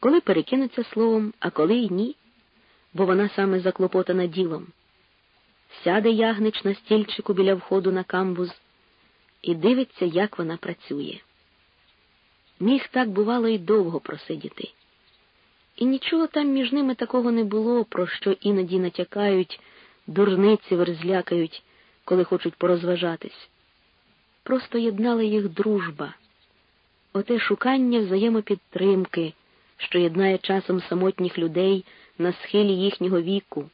коли перекинуться словом, а коли й ні, бо вона саме заклопотана ділом. Сяде ягнич на стільчику біля входу на камбуз і дивиться, як вона працює. Міг так, бувало, й довго просидіти. І нічого там між ними такого не було, про що іноді натякають, дурниці верзлякають, коли хочуть порозважатись. Просто єднала їх дружба, оте шукання взаємопідтримки, що єднає часом самотніх людей на схилі їхнього віку,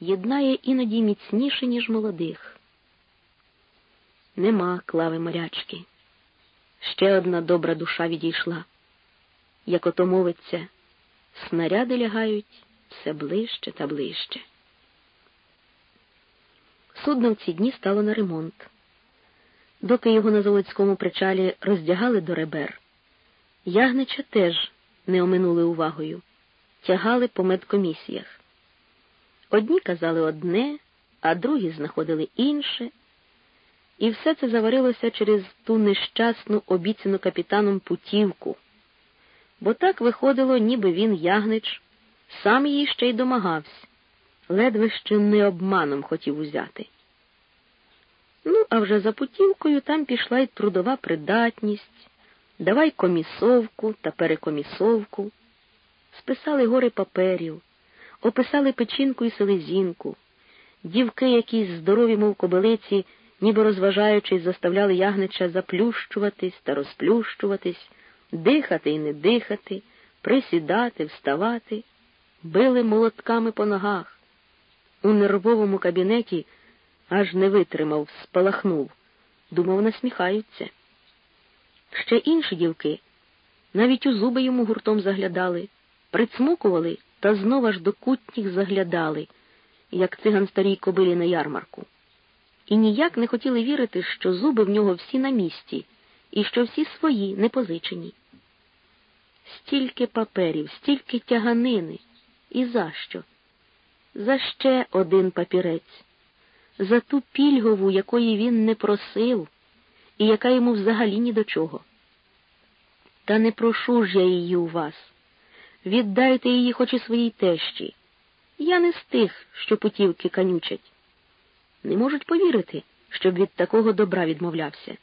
єднає іноді міцніше, ніж молодих. Нема клави морячки. Ще одна добра душа відійшла. Як ото мовиться, снаряди лягають все ближче та ближче. Судно в ці дні стало на ремонт. Доки його на Золоцькому причалі роздягали до ребер, ягнича теж не оминули увагою, тягали по медкомісіях. Одні казали одне, а другі знаходили інше, і все це заварилося через ту нещасну обіцяну капітаном путівку, бо так виходило, ніби він ягнич, сам її ще й домагався, ледве ще не обманом хотів узяти. Ну, а вже за путівкою там пішла й трудова придатність, давай комісовку та перекомісовку, списали гори паперів, описали печінку і селезінку, дівки, якісь здорові, мов кобилиці, ніби розважаючись, заставляли ягнича заплющуватись та розплющуватись, дихати і не дихати, присідати, вставати, били молотками по ногах. У нервовому кабінеті аж не витримав, спалахнув, думав, насміхаються. Ще інші дівки навіть у зуби йому гуртом заглядали, прицмукували та знов аж до кутніх заглядали, як циган старій кобилі на ярмарку. І ніяк не хотіли вірити, що зуби в нього всі на місці і що всі свої, не позичені. Стільки паперів, стільки тяганини. І за що? За ще один папірець за ту пільгову, якої він не просив, і яка йому взагалі ні до чого. Та не прошу ж я її у вас. Віддайте її хоч і своїй тещі. Я не з тих, що путівки канючать. Не можуть повірити, щоб від такого добра відмовлявся.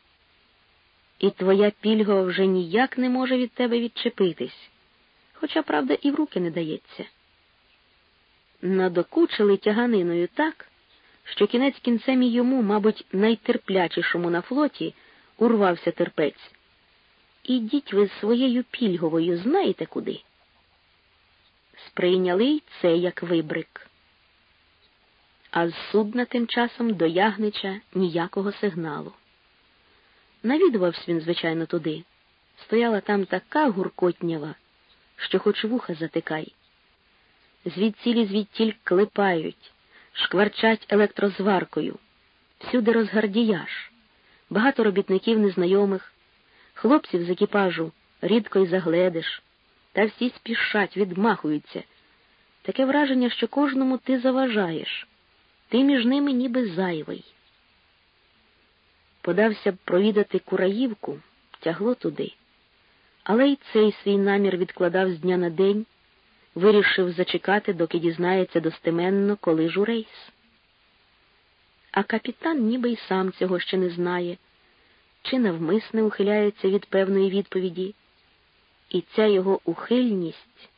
І твоя пільга вже ніяк не може від тебе відчепитись, хоча, правда, і в руки не дається. Надокучили тяганиною так, що кінець кінцем і йому, мабуть, найтерплячішому на флоті, урвався терпець. Ідіть ви своєю пільговою, знаєте куди? Сприйняли й це як вибрик. А з судна тим часом до ягнича ніякого сигналу. Навідувався він, звичайно, туди. Стояла там така гуркотнява, що хоч вуха затикай. Звідцілі звідтіль клепають, шкварчать електрозваркою, всюди розгардіяж, багато робітників незнайомих, хлопців з екіпажу рідко й загледиш, та всі спішать, відмахуються. Таке враження, що кожному ти заважаєш, ти між ними ніби зайвий. Подався б провідати Кураївку, тягло туди, але й цей свій намір відкладав з дня на день вирішив зачекати, доки дізнається достеменно, коли ж у рейс. А капітан ніби й сам цього ще не знає, чи навмисне ухиляється від певної відповіді, і ця його ухильність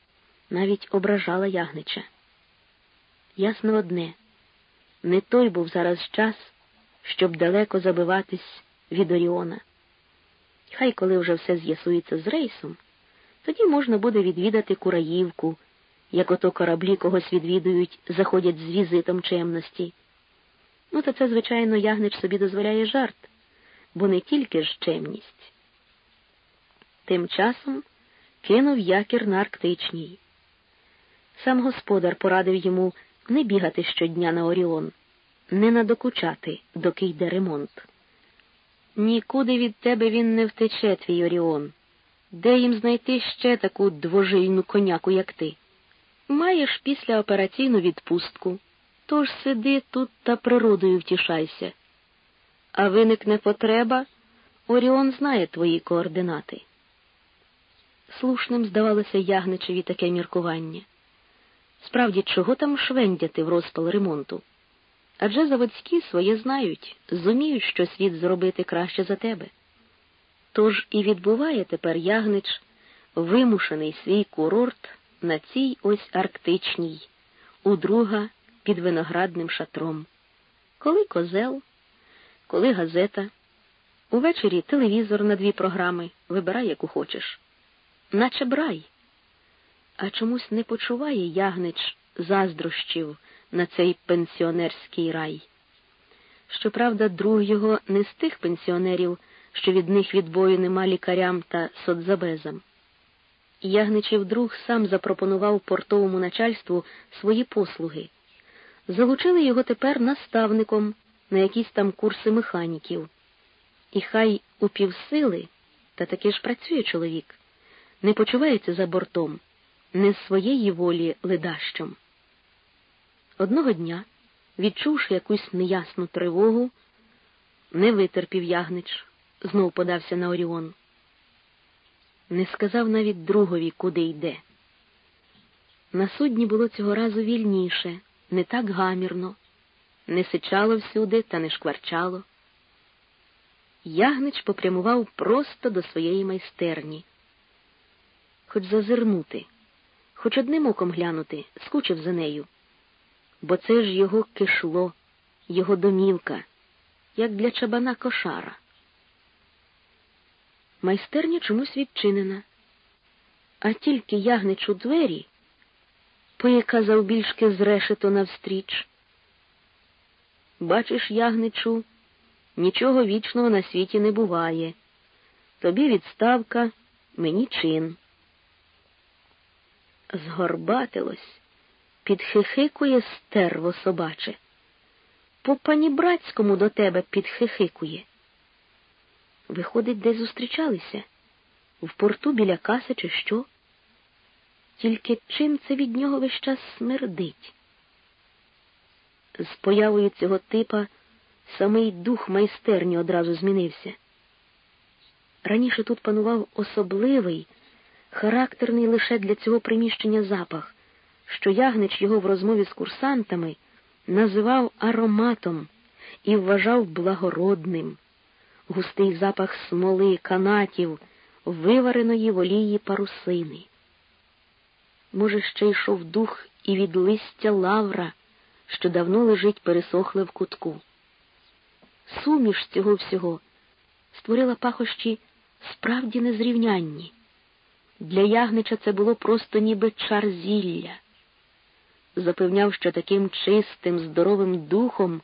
навіть ображала ягнича. Ясно одне, не той був зараз час, щоб далеко забиватись від Оріона. Хай коли вже все з'ясується з рейсом, тоді можна буде відвідати Кураївку, як ото кораблі когось відвідують, заходять з візитом чемності. Ну, то це, звичайно, ягнич собі дозволяє жарт, бо не тільки ж чемність. Тим часом кинув якір на Арктичній. Сам господар порадив йому не бігати щодня на Оріон, не надокучати, доки йде ремонт. Нікуди від тебе він не втече, твій Оріон. Де їм знайти ще таку двожильну коняку, як ти? Маєш післяопераційну відпустку, тож сиди тут та природою втішайся. А виникне потреба, Оріон знає твої координати. слушним здавалося ягничеві таке міркування. Справді, чого там швендяти в розпал ремонту? Адже заводські своє знають, зуміють, що світ зробити краще за тебе. Тож і відбуває тепер ягнич вимушений свій курорт на цій ось арктичній, у друга під виноградним шатром. Коли козел, коли газета, увечері телевізор на дві програми, вибирай, яку хочеш, наче брай. А чомусь не почуває ягнич заздрощів на цей пенсіонерський рай. Щоправда, друг його не з тих пенсіонерів, що від них відбою нема лікарям та соцзабезам. Ягничів друг сам запропонував портовому начальству свої послуги. Залучили його тепер наставником на якісь там курси механіків. І хай у півсили, та таки ж працює чоловік, не почувається за бортом, не з своєї волі ледащом. Одного дня, відчувши якусь неясну тривогу, не витерпів ягнич, знов подався на Оріон. Не сказав навіть другові, куди йде. На судні було цього разу вільніше, не так гамірно, не сичало всюди та не шкварчало. Ягнич попрямував просто до своєї майстерні. Хоч зазирнути, хоч одним оком глянути, скучив за нею, бо це ж його кишло, його домівка, як для чабана кошара. Майстерня чомусь відчинена, а тільки ягнич у двері, пика завбільшки зрешето навстріч. Бачиш, ягничу, нічого вічного на світі не буває. Тобі відставка, мені чин. Згорбатилось, підхихикує стерво собаче. По панібратському до тебе підхихикує. Виходить, де зустрічалися? В порту біля каси, чи що? Тільки чим це від нього весь час смердить? З появою цього типа самий дух майстерні одразу змінився. Раніше тут панував особливий, характерний лише для цього приміщення запах, що ягнич його в розмові з курсантами називав ароматом і вважав благородним густий запах смоли, канатів, вивареної в олії парусини. Може, ще йшов дух і від листя лавра, що давно лежить пересохле в кутку. Суміш цього всього створила пахощі справді незрівнянні. Для ягнича це було просто ніби чар зілля. Запевняв, що таким чистим, здоровим духом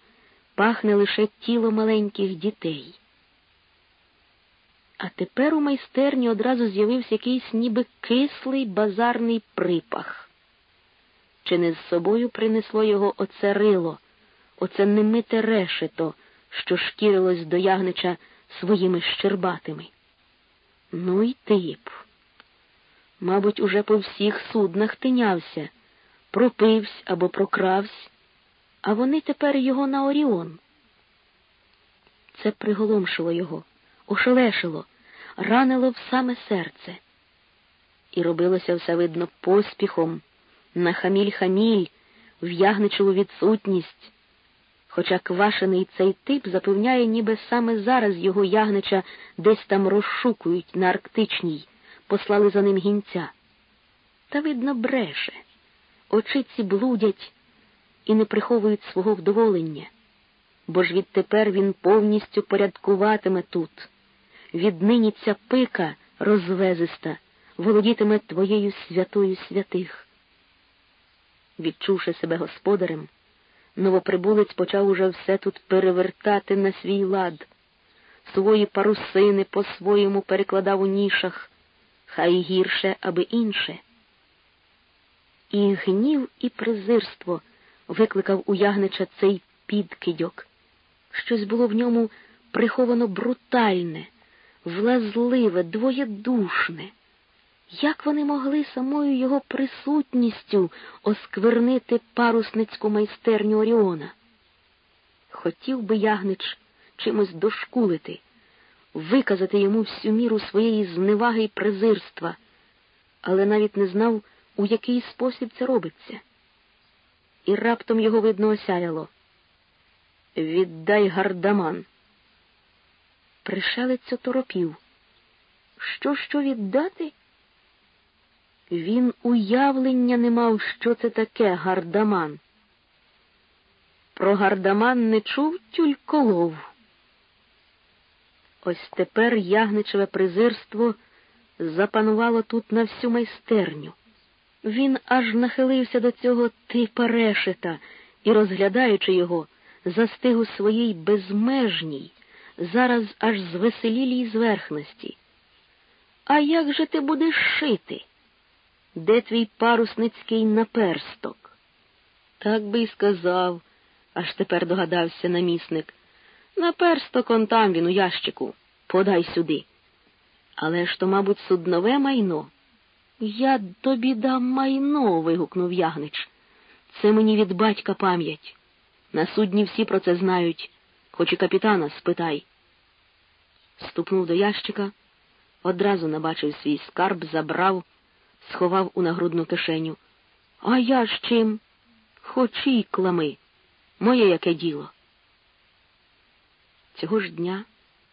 пахне лише тіло маленьких дітей. А тепер у майстерні одразу з'явився якийсь ніби кислий базарний припах. Чи не з собою принесло його оце рило, оце немите решето, що шкірилось до ягнича своїми щербатими? Ну й тип. Мабуть, уже по всіх суднах тинявся, пропивсь або прокравсь, а вони тепер його на Оріон. Це приголомшило його, ошелешило ранило в саме серце. І робилося все видно поспіхом, на хаміль-хаміль, в ягничеву відсутність. Хоча квашений цей тип запевняє, ніби саме зараз його ягнича десь там розшукують на Арктичній, послали за ним гінця. Та, видно, бреше, очиці блудять і не приховують свого вдоволення, бо ж відтепер він повністю порядкуватиме тут віднині ця пика розвезиста володітиме твоєю святою святих. Відчувши себе господарем, новоприбулець почав уже все тут перевертати на свій лад, свої парусини по-своєму перекладав у нішах, хай гірше, аби інше. І гнів, і презирство викликав у ягнича цей підкидьок. Щось було в ньому приховано брутальне влазливе, двоєдушне. Як вони могли самою його присутністю осквернити парусницьку майстерню Оріона? Хотів би ягнич чимось дошкулити, виказати йому всю міру своєї зневаги й презирства, але навіть не знав, у який спосіб це робиться. І раптом його видно осяяло. Віддай гардаман. Пришелець оторопів. Що, що віддати? Він уявлення не мав, що це таке гардаман. Про гардаман не чув тюльколов. Ось тепер ягничеве презирство запанувало тут на всю майстерню. Він аж нахилився до цього типа решета і, розглядаючи його, застиг у своїй безмежній, зараз аж звеселілій зверхності. А як же ти будеш шити? Де твій парусницький наперсток? Так би й сказав, аж тепер догадався намісник. Наперсток он там він у ящику. Подай сюди. Але ж то, мабуть, суднове майно. Я тобі дам майно. вигукнув ягнич. Це мені від батька пам'ять. На судні всі про це знають, хоч і капітана спитай. Ступнув до ящика, одразу набачив свій скарб, забрав, сховав у нагрудну кишеню. А я ж чим? Хоч і клами. Моє яке діло. Цього ж дня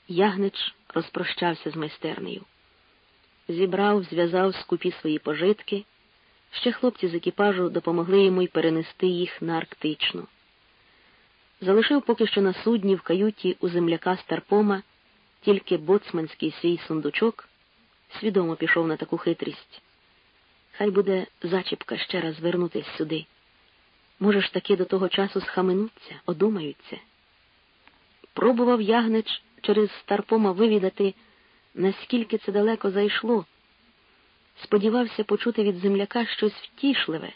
ягнич розпрощався з майстернею. Зібрав, зв'язав скупі свої пожитки. Ще хлопці з екіпажу допомогли йому й перенести їх на Арктичну. Залишив поки що на судні в каюті у земляка Старпома тільки боцманський свій сундучок, свідомо пішов на таку хитрість. Хай буде зачіпка ще раз вернутись сюди. Може ж таки до того часу схаменуться, одумаються. Пробував ягнич через Старпома вивідати, наскільки це далеко зайшло. Сподівався почути від земляка щось втішливе.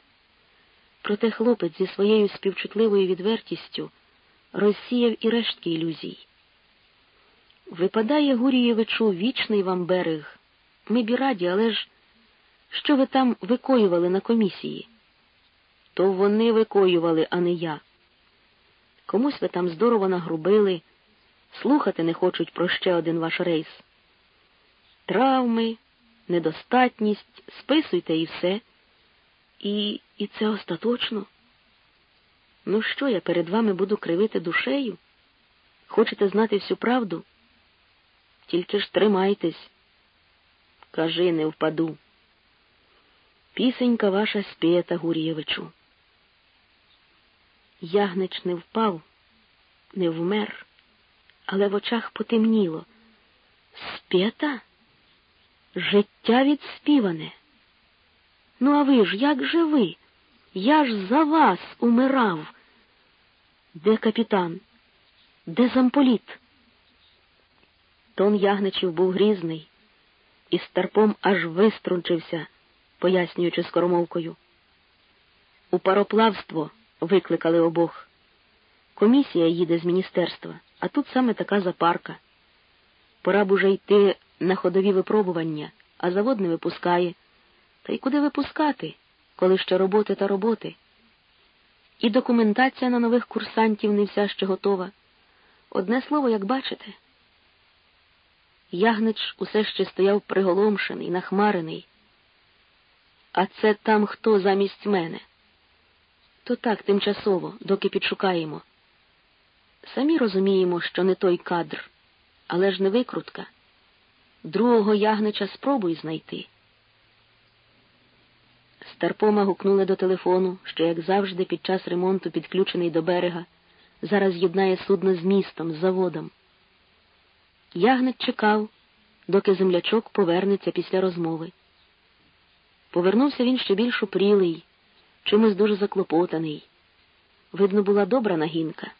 Проте хлопець зі своєю співчутливою відвертістю розсіяв і рештки ілюзій. Випадає Гурієвичу вічний вам берег. Ми бі раді, але ж що ви там викоювали на комісії? То вони викоювали, а не я. Комусь ви там здорово нагрубили, слухати не хочуть про ще один ваш рейс. Травми, недостатність, списуйте і все. І, І це остаточно. Ну що я перед вами буду кривити душею? Хочете знати всю правду? Тільки ж тримайтесь. Кажи, не впаду. Пісенька ваша спєта, Гур'євичу. Ягнич не впав, не вмер, але в очах потемніло. Спєта? Життя відспіване. Ну, а ви ж як же ви? Я ж за вас умирав. Де капітан? Де замполіт? Тон ягничів був грізний, і старпом аж виструнчився, пояснюючи скоромовкою. У пароплавство викликали обох. Комісія їде з міністерства, а тут саме така запарка. Пора б уже йти на ходові випробування, а завод не випускає. Та й куди випускати, коли ще роботи та роботи? І документація на нових курсантів не вся ще готова. Одне слово, як бачите. Ягнич усе ще стояв приголомшений, нахмарений. А це там хто замість мене? То так тимчасово, доки підшукаємо. Самі розуміємо, що не той кадр, але ж не викрутка. Другого ягнича спробуй знайти. Старпома гукнули до телефону, що, як завжди, під час ремонту, підключений до берега, зараз єднає судно з містом, з заводом. Ягнець чекав, доки землячок повернеться після розмови. Повернувся він ще більш упрілий, чимось дуже заклопотаний. Видно, була добра нагінка.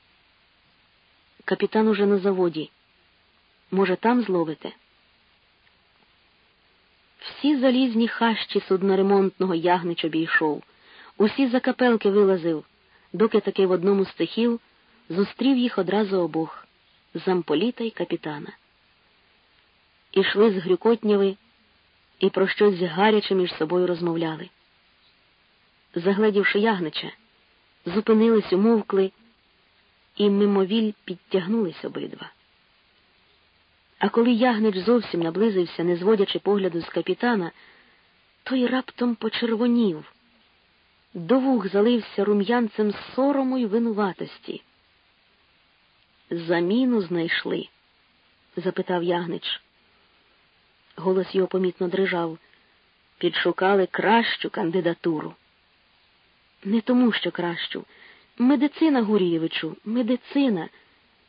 Капітан уже на заводі. Може, там зловите? Всі залізні хащі судноремонтного ягнич обійшов, усі закапелки вилазив, доки таки в одному з цехів зустрів їх одразу обох замполіта й капітана. Ішли з Грюкотнєви і про щось гаряче між собою розмовляли. Загледівши ягнича, зупинились, умовкли і мимовіль підтягнулись обидва. А коли ягнич зовсім наблизився, не зводячи погляду з капітана, той раптом почервонів, до вух залився рум'янцем сорому й винуватості. Заміну знайшли? запитав ягнич. Голос його помітно дрижав. Підшукали кращу кандидатуру. Не тому, що кращу. Медицина, Гурієвичу, медицина.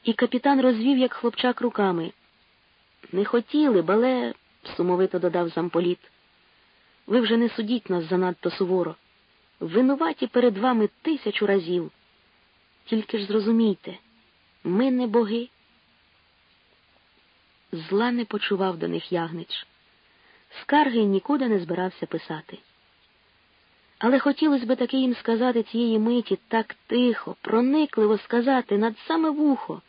І капітан розвів, як хлопчак, руками. Не хотіли, б, але, сумовито додав замполіт. Ви вже не судіть нас занадто суворо. Винуваті перед вами тисячу разів. Тільки ж зрозумійте, ми не боги. Зла не почував до них ягнич. Скарги нікуди не збирався писати. Але хотілося б таки їм сказати цієї миті так тихо, проникливо сказати над саме вухо,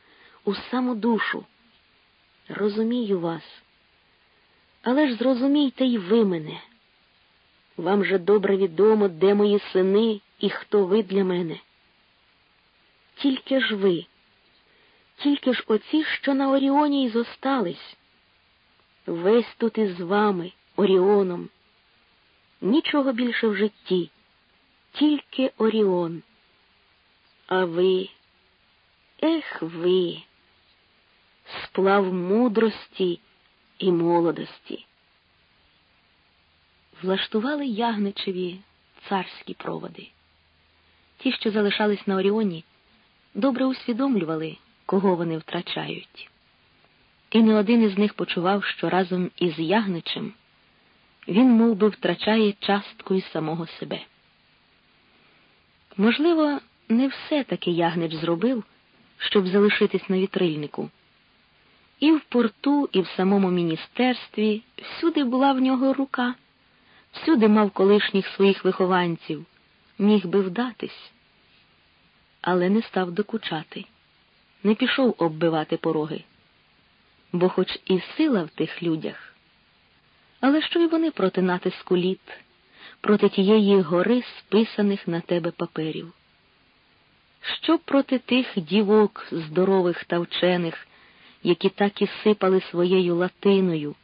у саму душу. Розумію вас, але ж зрозумійте й ви мене. Вам же добре відомо, де мої сини і хто ви для мене. Тільки ж ви, тільки ж оці, що на Оріоні й зостались. Весь тут із вами, Оріоном. Нічого більше в житті, тільки Оріон. А ви, ех ви, сплав мудрості і молодості влаштували ягничеві царські проводи. Ті, що залишались на Оріоні, добре усвідомлювали, кого вони втрачають. І не один із них почував, що разом із ягничем він мов би, втрачає частку із самого себе. Можливо, не все таки ягнич зробив, щоб залишитись на вітрильнику. І в порту, і в самому міністерстві всюди була в нього рука всюди мав колишніх своїх вихованців, міг би вдатись, але не став докучати, не пішов оббивати пороги, бо хоч і сила в тих людях, але що й вони проти натиску літ, проти тієї гори списаних на тебе паперів? Що проти тих дівок здорових та вчених, які так і сипали своєю латиною?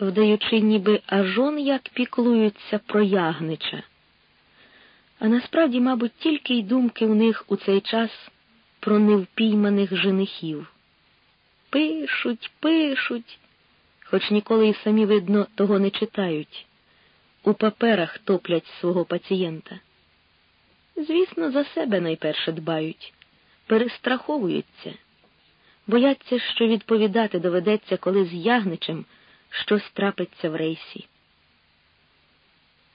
вдаючи, ніби аж он як піклуються про ягнича. А насправді, мабуть, тільки й думки у них у цей час про невпійманих женихів. Пишуть, пишуть, хоч ніколи й самі, видно, того не читають, у паперах топлять свого пацієнта. Звісно, за себе найперше дбають, перестраховуються, бояться, що відповідати доведеться, коли з ягничем щось трапиться в рейсі.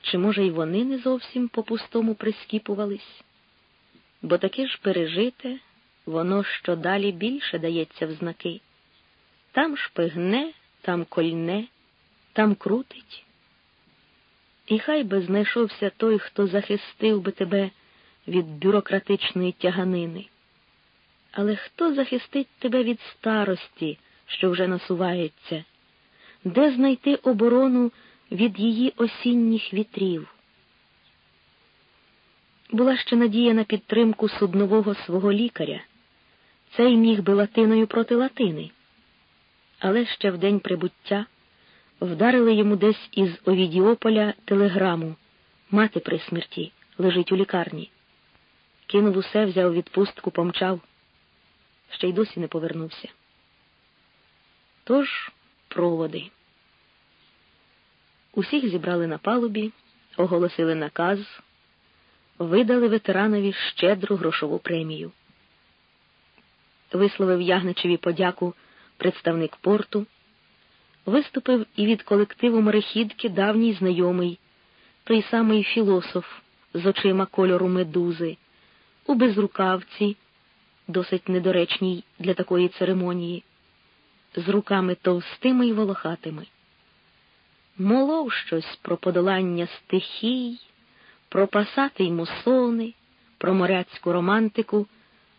Чи, може, й вони не зовсім по-пустому прискіпувались? Бо таке ж пережите, воно що далі більше дається в знаки. Там шпигне, там кольне, там крутить. І хай би знайшовся той, хто захистив би тебе від бюрократичної тяганини. Але хто захистить тебе від старості, що вже насувається? де знайти оборону від її осінніх вітрів. Була ще надія на підтримку суднового свого лікаря. Цей міг би латиною проти латини. Але ще в день прибуття вдарили йому десь із Овідіополя телеграму мати при смерті лежить у лікарні. Кинув усе, взяв відпустку, помчав, ще й досі не повернувся. Тож проводи. Усіх зібрали на палубі, оголосили наказ, видали ветеранові щедру грошову премію. Висловив Ягничеві подяку представник порту, виступив і від колективу морехідки давній знайомий, той самий філософ з очима кольору медузи, у безрукавці, досить недоречній для такої церемонії з руками товстими й волохатими. Молов щось про подолання стихій, про пасати й мусони, про моряцьку романтику,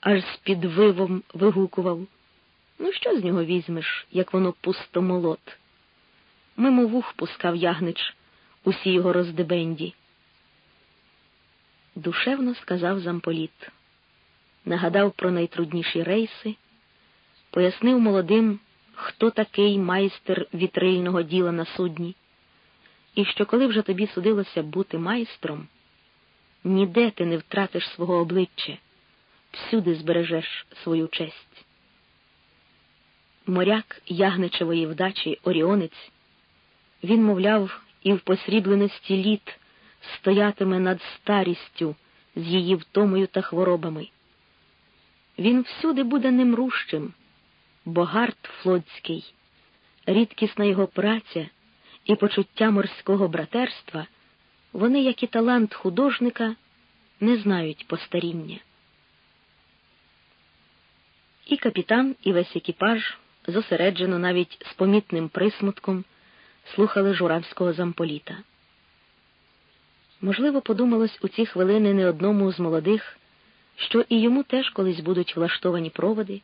аж з підвивом вигукував. Ну, що з нього візьмеш, як воно пустомолот? Мимо вух пускав ягнич усі його роздебенді. Душевно сказав замполіт, нагадав про найтрудніші рейси, пояснив молодим хто такий майстер вітрильного діла на судні, і що коли вже тобі судилося бути майстром, ніде ти не втратиш свого обличчя, всюди збережеш свою честь. Моряк ягничевої вдачі Оріонець, він, мовляв, і в посрібленості літ стоятиме над старістю з її втомою та хворобами. Він всюди буде немрущим, бо гард флотський, рідкісна його праця і почуття морського братерства, вони, як і талант художника, не знають постаріння. І капітан, і весь екіпаж зосереджено навіть з помітним присмутком слухали журавського замполіта. Можливо, подумалось у ці хвилини не одному з молодих, що і йому теж колись будуть влаштовані проводи,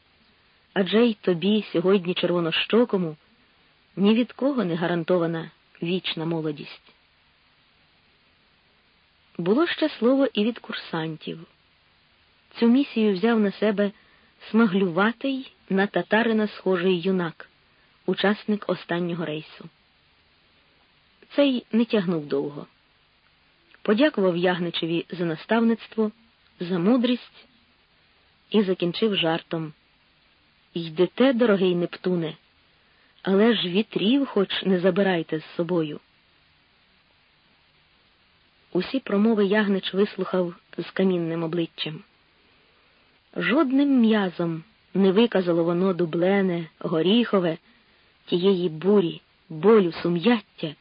адже й тобі сьогодні червонощокому ні від кого не гарантована вічна молодість. Було ще слово і від курсантів. Цю місію взяв на себе смаглюватий на татарина схожий юнак, учасник останнього рейсу. Цей не тягнув довго. Подякував Ягничеві за наставництво, за мудрість і закінчив жартом. Йдете, дорогий Нептуне, але ж вітрів хоч не забирайте з собою. Усі промови Ягнич вислухав з камінним обличчям. Жодним м'язом не виказало воно дублене, горіхове, тієї бурі, болю, сум'яття,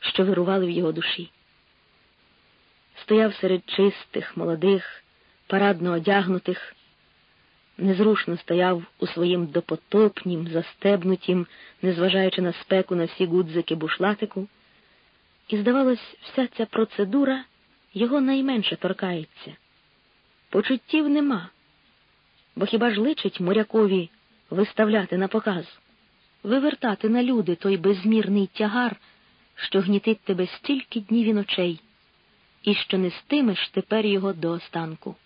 що вирували в його душі. Стояв серед чистих, молодих, парадно одягнутих, незрушно стояв у своїм допотопнім, застебнутім, незважаючи на спеку на всі гудзики бушлатику, і, здавалось, вся ця процедура його найменше торкається. Почуттів нема, бо хіба ж личить морякові виставляти на показ, вивертати на люди той безмірний тягар, що гнітить тебе стільки днів і ночей, і що не стимеш тепер його до останку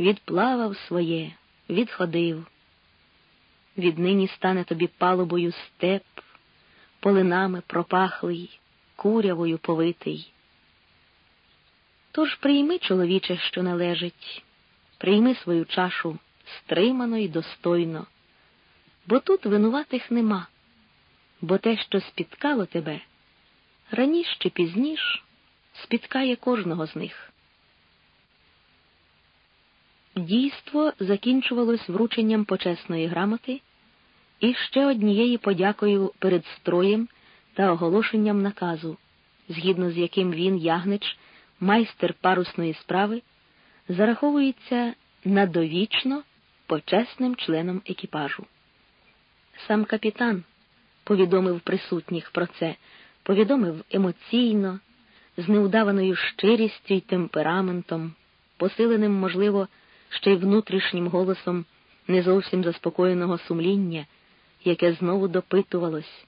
відплавав своє, відходив. Віднині стане тобі палубою степ, полинами пропахлий, курявою повитий. Тож прийми, чоловіче, що належить, прийми свою чашу стримано і достойно, бо тут винуватих нема, бо те, що спіткало тебе, раніше чи пізніш спіткає кожного з них. Дійство закінчувалось врученням почесної грамоти і ще однією подякою перед строєм та оголошенням наказу, згідно з яким він, ягнич, майстер парусної справи, зараховується надовічно почесним членом екіпажу. Сам капітан повідомив присутніх про це, повідомив емоційно, з неудаваною щирістю й темпераментом, посиленим, можливо, ще й внутрішнім голосом не зовсім заспокоєного сумління, яке знову допитувалось.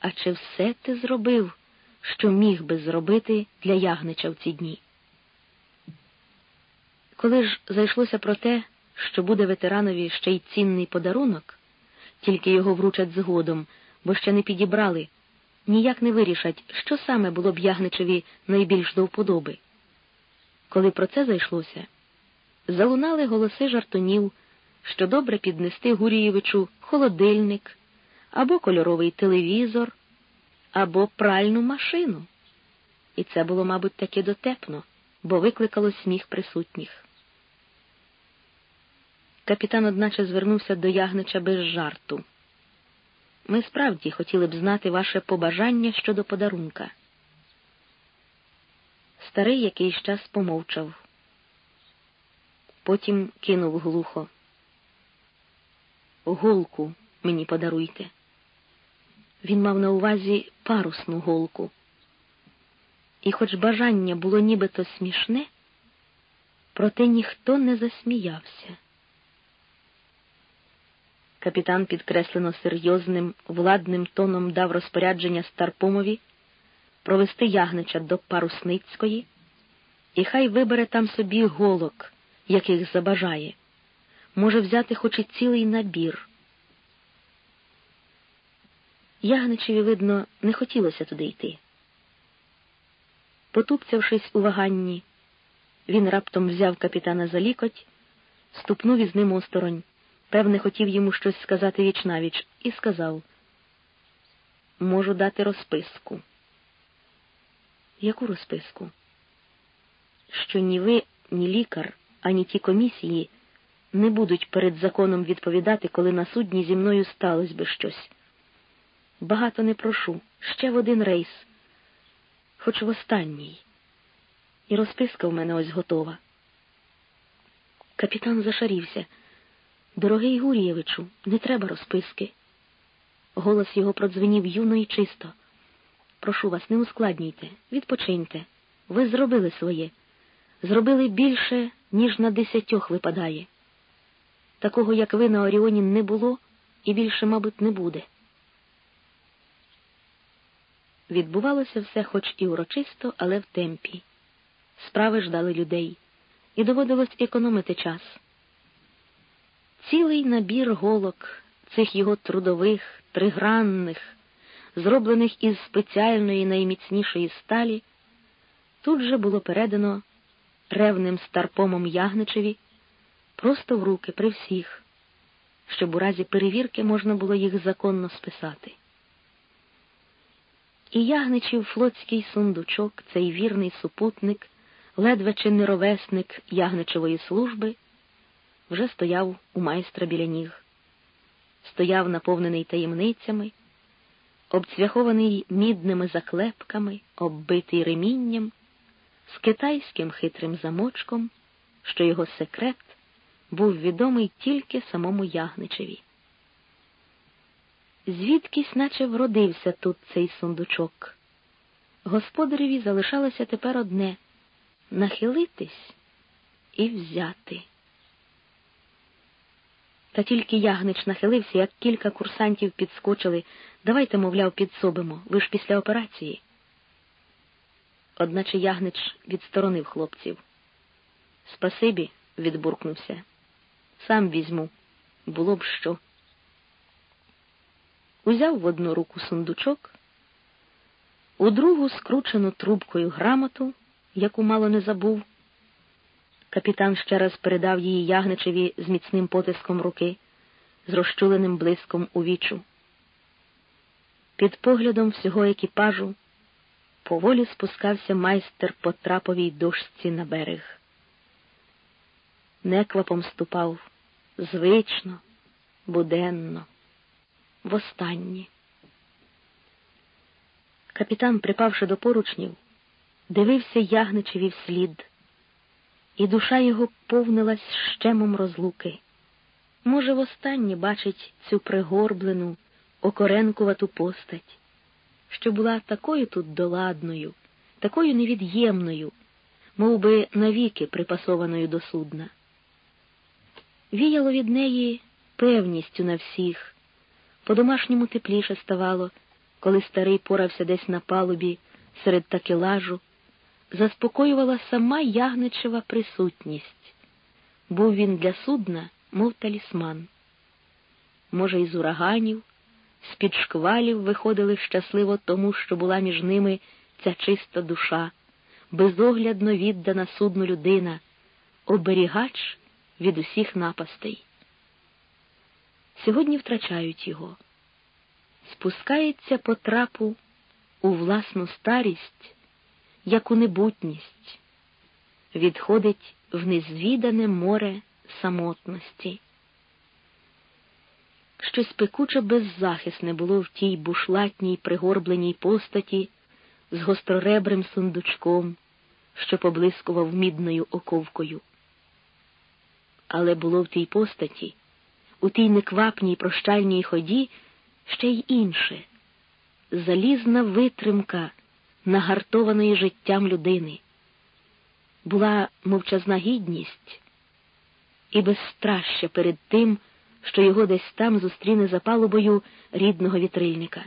А чи все ти зробив, що міг би зробити для ягнича в ці дні? Коли ж зайшлося про те, що буде ветеранові ще й цінний подарунок, тільки його вручать згодом, бо ще не підібрали, ніяк не вирішать, що саме було б ягничеві найбільш до вподоби. Коли про це зайшлося, залунали голоси жартунів, що добре піднести Гурієвичу холодильник, або кольоровий телевізор, або пральну машину. І це було, мабуть, таки дотепно, бо викликало сміх присутніх. Капітан, одначе, звернувся до ягнича без жарту. Ми справді хотіли б знати ваше побажання щодо подарунка. Старий якийсь час помовчав потім кинув глухо. Голку мені подаруйте. Він мав на увазі парусну голку. І хоч бажання було нібито смішне, проте ніхто не засміявся. Капітан підкреслено серйозним владним тоном дав розпорядження Старпомові провести ягнича до Парусницької, і хай вибере там собі голок яких забажає, може взяти хоч і цілий набір. Ягничеві, видно, не хотілося туди йти. Потупцявшись у ваганні, він раптом взяв капітана за лікоть, ступнув із ним осторонь. Певне, хотів йому щось сказати вічнавіч, і сказав можу дати розписку. Яку розписку? Що ні ви, ні лікар, ані ті комісії не будуть перед законом відповідати, коли на судні зі мною сталося би щось. Багато не прошу, ще в один рейс, хоч в останній. І розписка в мене ось готова. Капітан зашарівся. Дорогий Гур'євичу, не треба розписки. Голос його продзвенів юно і чисто. Прошу вас, не ускладнюйте, відпочиньте. Ви зробили своє. Зробили більше, ніж на десятьох випадає. Такого, як ви на Оріоні, не було і більше, мабуть, не буде. Відбувалося все, хоч і урочисто, але в темпі. Справи ждали людей, і доводилось економити час. Цілий набір голок цих його трудових, тригранних, зроблених із спеціальної найміцнішої сталі, тут же було передано ревним старпомом Ягничеві просто в руки при всіх, щоб у разі перевірки можна було їх законно списати. І Ягничів флотський сундучок, цей вірний супутник, ледве чи не ровесник Ягничевої служби, вже стояв у майстра біля ніг стояв наповнений таємницями, обцвяхований мідними заклепками, оббитий ремінням, з китайським хитрим замочком, що його секрет був відомий тільки самому Ягничеві. Звідкись наче вродився тут цей сундучок. Господареві залишалося тепер одне нахилитись і взяти. Та тільки ягнич нахилився, як кілька курсантів підскочили. Давайте, мовляв, підсобимо. Ви ж після операції. Одначе ягнич відсторонив хлопців. Спасибі, відбуркнувся. Сам візьму. Було б що. Узяв в одну руку сундучок, у другу скручену трубкою грамоту, яку мало не забув. Капітан ще раз передав її ягничеві з міцним потиском руки, з розчуленим блиском у вічу. Під поглядом всього екіпажу поволі спускався майстер по траповій дошці на берег. Неквапом ступав звично, буденно, востаннє. Капітан, припавши до поручнів, дивився ягничеві вслід і душа його повнилась щемом розлуки. Може, востаннє бачить цю пригорблену, окоренкувату постать, що була такою тут доладною, такою невід'ємною, мов би навіки припасованою до судна. Віяло від неї певністю на всіх, по-домашньому тепліше ставало, коли старий порався десь на палубі серед такелажу, заспокоювала сама ягничева присутність. Був він для судна, мов талісман. Може, із ураганів, з-під шквалів виходили щасливо тому, що була між ними ця чиста душа, безоглядно віддана судну людина, оберігач від усіх напастей. Сьогодні втрачають його, спускається по трапу у власну старість як у небутність, відходить в незвідане море самотності. Щось пекуче беззахисне було в тій бушлатній пригорбленій постаті з гостроребрим сундучком, що поблискував мідною оковкою. Але було в тій постаті, у тій неквапній прощальній ході ще й інше залізна витримка нагартованої життям людини. Була мовчазна гідність і безстраща перед тим, що його десь там зустріне за палубою рідного вітрильника.